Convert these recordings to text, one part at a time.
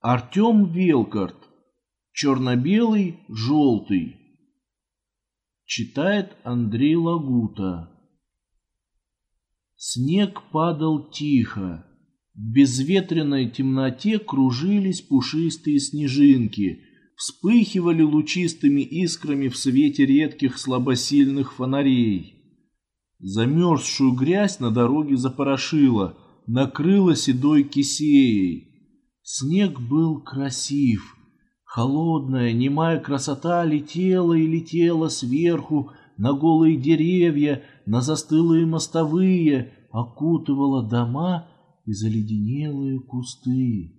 Артем Велкарт. Черно-белый, желтый. Читает Андрей Лагута. Снег падал тихо. В безветренной темноте кружились пушистые снежинки, вспыхивали лучистыми искрами в свете редких слабосильных фонарей. Замерзшую грязь на дороге запорошила, накрыла седой кисеей. Снег был красив. Холодная, немая красота летела и летела сверху на голые деревья, на застылые мостовые, окутывала дома и заледенелые кусты.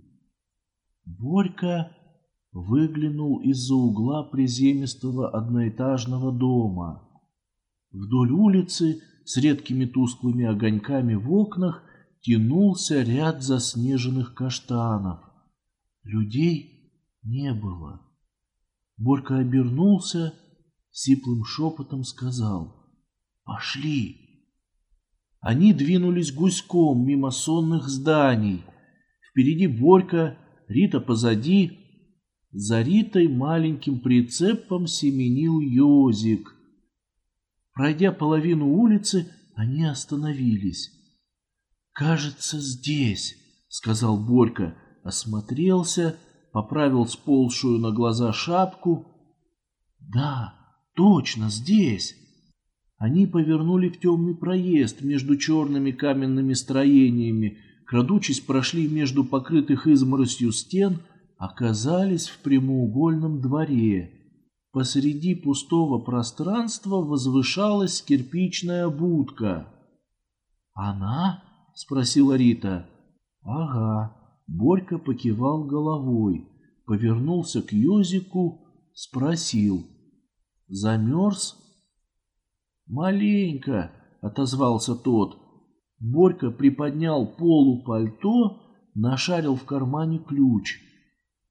Борька выглянул из-за угла приземистого одноэтажного дома. Вдоль улицы с редкими тусклыми огоньками в окнах тянулся ряд заснеженных каштанов. Людей не было. Борька обернулся, сиплым шепотом сказал «Пошли!». Они двинулись гуськом мимо сонных зданий. Впереди Борька, Рита позади. За Ритой маленьким прицепом семенил Йозик. Пройдя половину улицы, они остановились. «Кажется, здесь», — сказал Борька, осмотрелся, поправил сползшую на глаза шапку. «Да, точно, здесь». Они повернули в темный проезд между черными каменными строениями, крадучись прошли между покрытых изморосью стен, оказались в прямоугольном дворе. Посреди пустого пространства возвышалась кирпичная будка. «Она?» — спросила Рита. «Ага». Борька покивал головой, повернулся к Юзику, спросил. «Замерз?» «Маленько», — отозвался тот. Борька приподнял полу пальто, нашарил в кармане ключ,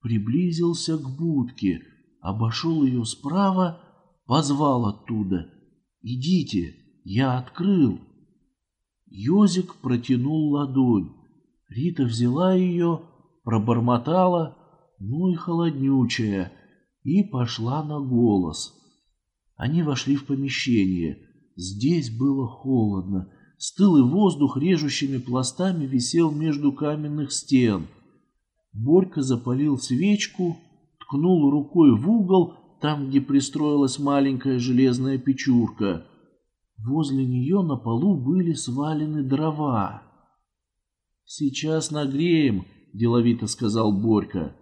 приблизился к будке, обошел ее справа, позвал оттуда. «Идите, я открыл». Йозик протянул ладонь. Рита взяла ее, пробормотала, ну и холоднючая, и пошла на голос. Они вошли в помещение. Здесь было холодно. Стылый воздух режущими пластами висел между каменных стен. Борька запалил свечку, ткнул рукой в угол, там, где пристроилась маленькая железная печурка — Возле нее на полу были свалены дрова. «Сейчас нагреем», — деловито сказал Борька.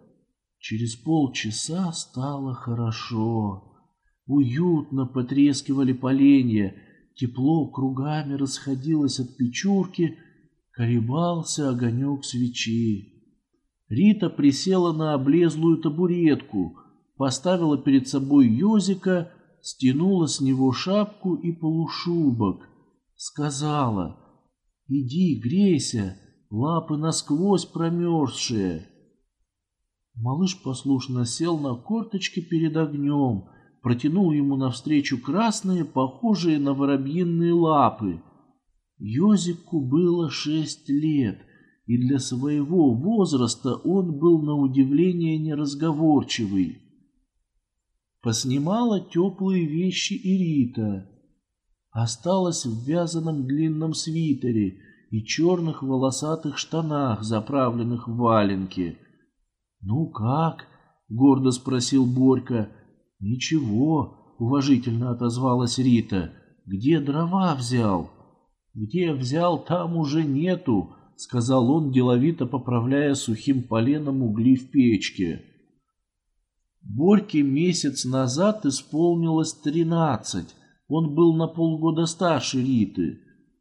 Через полчаса стало хорошо. Уютно потрескивали поленья, тепло кругами расходилось от печурки, колебался огонек свечи. Рита присела на облезлую табуретку, поставила перед собой Йозика стянула с него шапку и полушубок, сказала «Иди, грейся, лапы насквозь промерзшие». Малыш послушно сел на корточки перед огнем, протянул ему навстречу красные, похожие на воробьиные лапы. Йозику было шесть лет, и для своего возраста он был на удивление неразговорчивый. Поснимала теплые вещи и Рита. Осталась в вязаном длинном свитере и черных волосатых штанах, заправленных в валенки. «Ну как?» — гордо спросил Борька. «Ничего», — уважительно отозвалась Рита. «Где дрова взял?» «Где взял, там уже нету», — сказал он, деловито поправляя сухим поленом угли в печке. Борьке месяц назад исполнилось тринадцать. Он был на полгода старше Риты.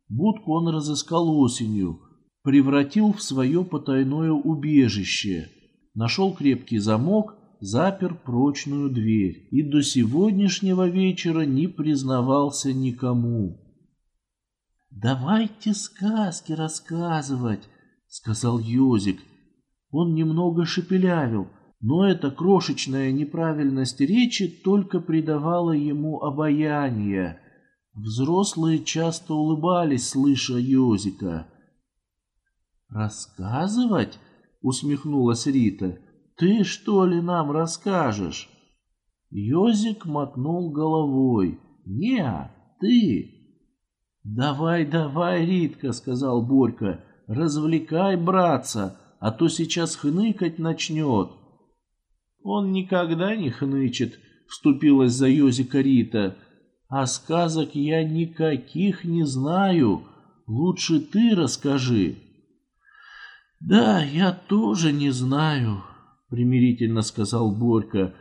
Будку он разыскал осенью, превратил в свое потайное убежище. Нашел крепкий замок, запер прочную дверь и до сегодняшнего вечера не признавался никому. «Давайте сказки рассказывать», — сказал Йозик. Он немного шепелявил, но эта крошечная неправильность речи только придавала ему обаяние. Взрослые часто улыбались, слыша Йозика. «Рассказывать?» — усмехнулась Рита. Ты что ли нам расскажешь? Йозик мотнул головой. Не, ты. Давай, давай, Ритка, сказал Борька, развлекай братца, а то сейчас хныкать начнет. Он никогда не хнычет, вступилась за Йозика Рита. А сказок я никаких не знаю. Лучше ты расскажи. Да, я тоже не знаю, примирительно сказал Борька.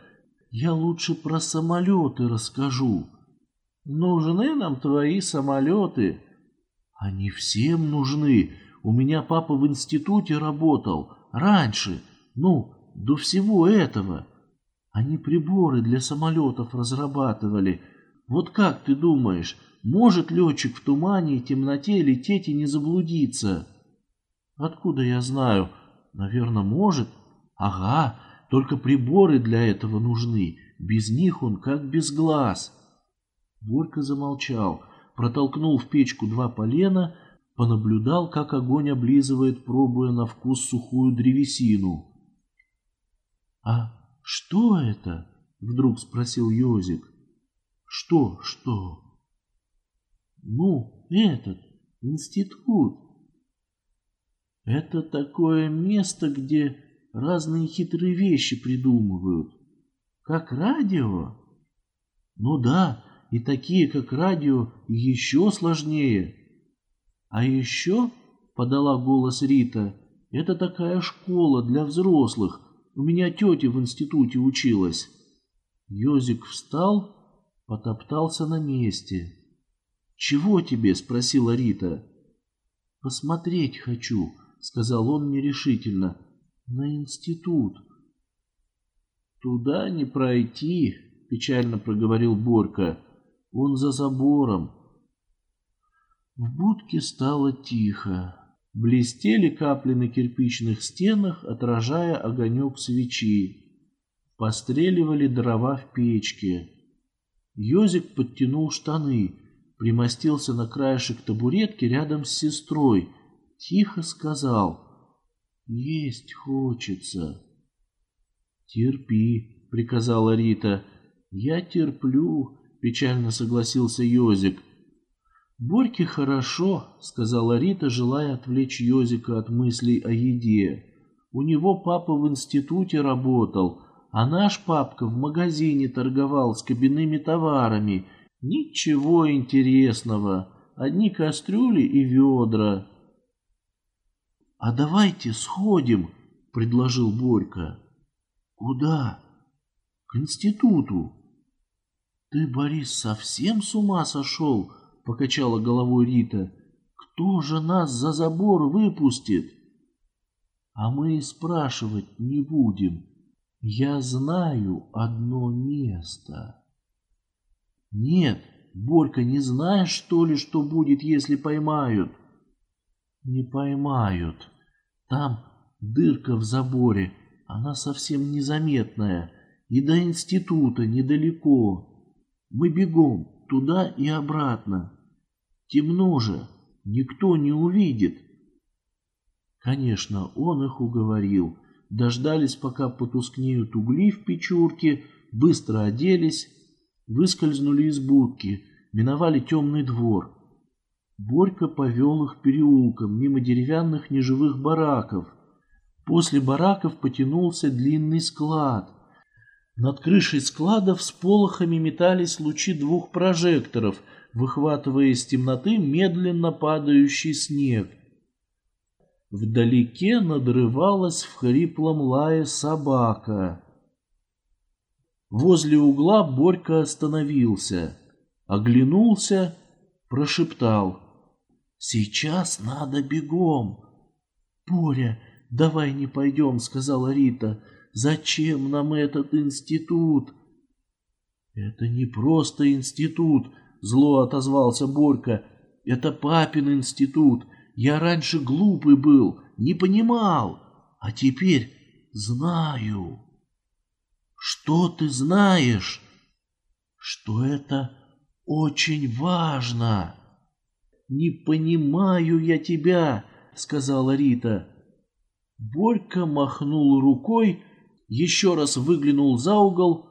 Я лучше про самолеты расскажу. Нужны нам твои самолеты. Они всем нужны. У меня папа в институте работал. Раньше. Ну, до всего этого. Они приборы для самолетов разрабатывали. Вот как ты думаешь, может летчик в тумане и темноте лететь и не заблудиться? Откуда я знаю? Наверное, может. Ага, только приборы для этого нужны. Без них он как без глаз. Борька замолчал, протолкнул в печку два полена, понаблюдал, как огонь облизывает, пробуя на вкус сухую древесину. «А что это?» — вдруг спросил Йозик. «Что, что?» «Ну, этот, институт. Это такое место, где разные хитрые вещи придумывают. Как радио? Ну да, и такие, как радио, еще сложнее. А еще, подала голос Рита, это такая школа для взрослых. У меня тетя в институте училась. Йозик встал, потоптался на месте. «Чего тебе?» — спросила Рита. «Посмотреть хочу», — сказал он нерешительно. «На институт». «Туда не пройти», — печально проговорил Борька. Он за забором. В будке стало тихо. Блестели капли на кирпичных стенах, отражая огонек свечи. Постреливали дрова в печке. Йозик подтянул штаны, примостился на краешек табуретки рядом с сестрой, тихо сказал «Есть хочется». «Терпи», — приказала Рита. «Я терплю, печально согласился Йозик. Борьке хорошо, сказала Рита, желая отвлечь Йозика от мыслей о еде. У него папа в институте работал, а наш папка в магазине торговал с кабинными товарами. Ничего интересного, одни кастрюли и ведра. «А давайте сходим», — предложил Борька. «Куда?» «К институту». «Ты, Борис, совсем с ума сошел?» — покачала головой Рита. «Кто же нас за забор выпустит?» «А мы спрашивать не будем. Я знаю одно место». «Нет, Борька, не знаешь, что ли, что будет, если поймают?» «Не поймают. Там дырка в заборе, она совсем незаметная, и до института недалеко». Мы бегом туда и обратно. Темно же, никто не увидит. Конечно, он их уговорил. Дождались, пока потускнеют угли в печурке, быстро оделись, выскользнули из будки, миновали темный двор. Борька повел их переулком, мимо деревянных неживых бараков. После бараков потянулся длинный склад. Над крышей склада всполохами метались лучи двух прожекторов, выхватывая из темноты медленно падающий снег. Вдалеке надрывалась в хриплом лае собака. Возле угла Борька остановился, оглянулся, прошептал. «Сейчас надо бегом!» «Боря, давай не пойдем», — сказала Рита. Зачем нам этот институт? Это не просто институт, зло отозвался Борька. Это папин институт. Я раньше глупый был, не понимал, а теперь знаю. Что ты знаешь? Что это очень важно. Не понимаю я тебя, сказала Рита. Борька махнул рукой, еще раз выглянул за угол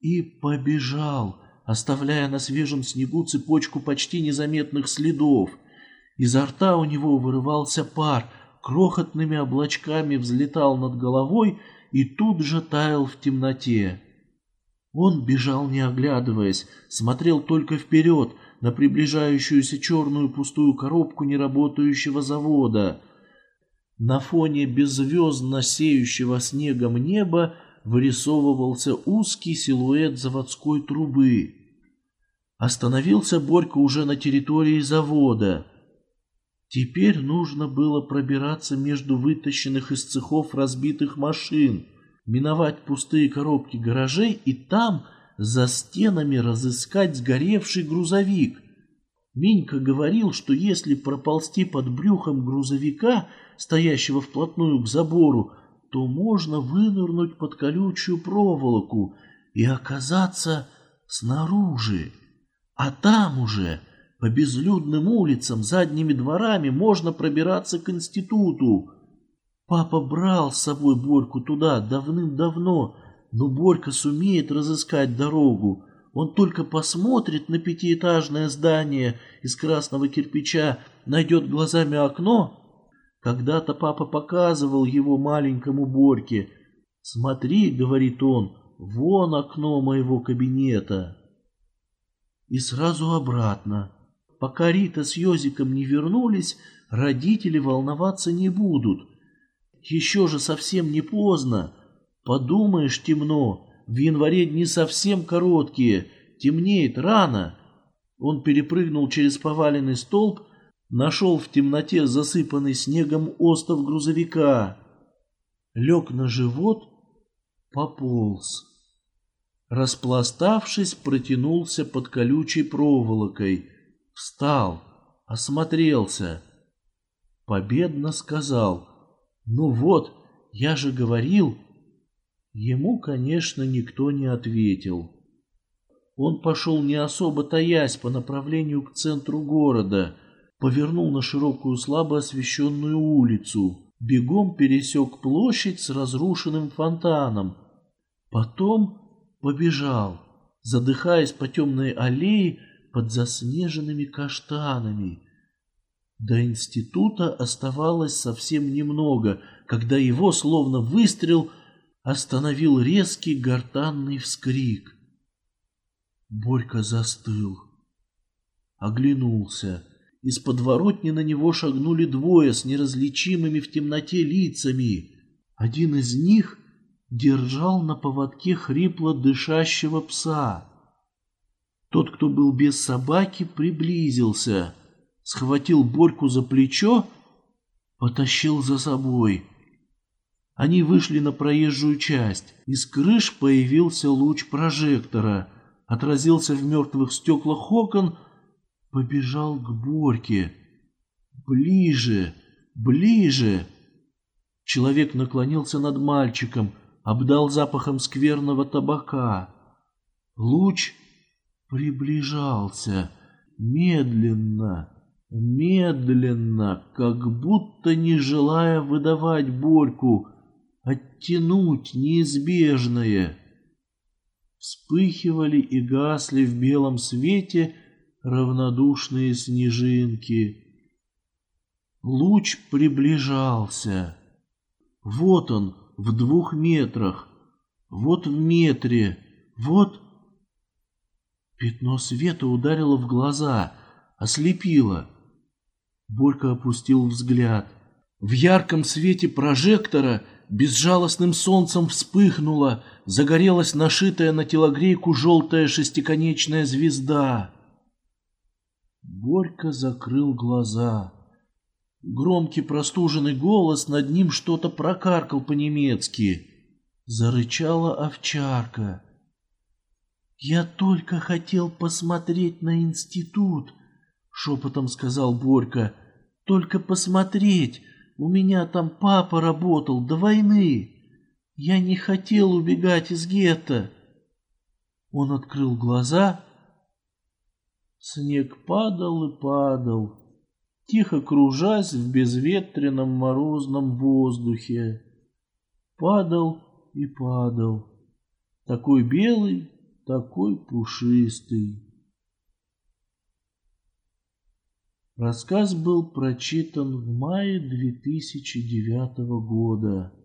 и побежал, оставляя на свежем снегу цепочку почти незаметных следов. Изо рта у него вырывался пар, крохотными облачками взлетал над головой и тут же таял в темноте. Он бежал не оглядываясь, смотрел только вперед на приближающуюся черную пустую коробку неработающего завода. На фоне беззвездно сеющего снегом неба вырисовывался узкий силуэт заводской трубы. Остановился Борька уже на территории завода. Теперь нужно было пробираться между вытащенных из цехов разбитых машин, миновать пустые коробки гаражей и там, за стенами, разыскать сгоревший грузовик. Минька говорил, что если проползти под брюхом грузовика, стоящего вплотную к забору, то можно вынырнуть под колючую проволоку и оказаться снаружи. А там уже по безлюдным улицам, задними дворами можно пробираться к институту. Папа брал с собой Борьку туда давным-давно, но Борька сумеет разыскать дорогу. Он только посмотрит на пятиэтажное здание из красного кирпича, найдет глазами окно. Когда-то папа показывал его маленькому Борьке. «Смотри», — говорит он, — «вон окно моего кабинета». И сразу обратно. Пока Рита с Йозиком не вернулись, родители волноваться не будут. Еще же совсем не поздно. Подумаешь, темно. В январе дни совсем короткие. Темнеет рано. Он перепрыгнул через поваленный столб, нашел в темноте засыпанный снегом остов грузовика. Лег на живот, пополз. Распластавшись, протянулся под колючей проволокой — Встал, осмотрелся. Победно сказал, «Ну вот, я же говорил». Ему, конечно, никто не ответил. Он пошел не особо таясь по направлению к центру города, повернул на широкую слабо освещенную улицу, бегом пересек площадь с разрушенным фонтаном. Потом побежал, задыхаясь по темной аллее, под заснеженными каштанами. До института оставалось совсем немного, когда его, словно выстрел, остановил резкий гортанный вскрик. Борька застыл, оглянулся. Из подворотни на него шагнули двое с неразличимыми в темноте лицами. Один из них держал на поводке хрипло дышащего пса. Тот, кто был без собаки, приблизился, схватил Борьку за плечо, потащил за собой. Они вышли на проезжую часть. Из крыш появился луч прожектора, отразился в мертвых стеклах окон, побежал к Борьке. Ближе, ближе. Человек наклонился над мальчиком, обдал запахом скверного табака. Луч приближался медленно, медленно, как будто не желая выдавать Борьку, оттянуть неизбежное. Вспыхивали и гасли в белом свете равнодушные снежинки. Луч приближался. Вот он, в двух метрах, вот в метре, вот Пятно света ударило в глаза, ослепило. Борька опустил взгляд. В ярком свете прожектора безжалостным солнцем вспыхнула, загорелась нашитая на телогрейку желтая шестиконечная звезда. Борька закрыл глаза. Громкий простуженный голос над ним что-то прокаркал по-немецки. Зарычала овчарка. «Я только хотел посмотреть на институт», — шепотом сказал Борька. «Только посмотреть. У меня там папа работал до войны. Я не хотел убегать из гетто». Он открыл глаза. Снег падал и падал, тихо кружась в безветренном морозном воздухе. Падал и падал. Такой белый, такой пушистый. Рассказ был прочитан в мае 2009 года.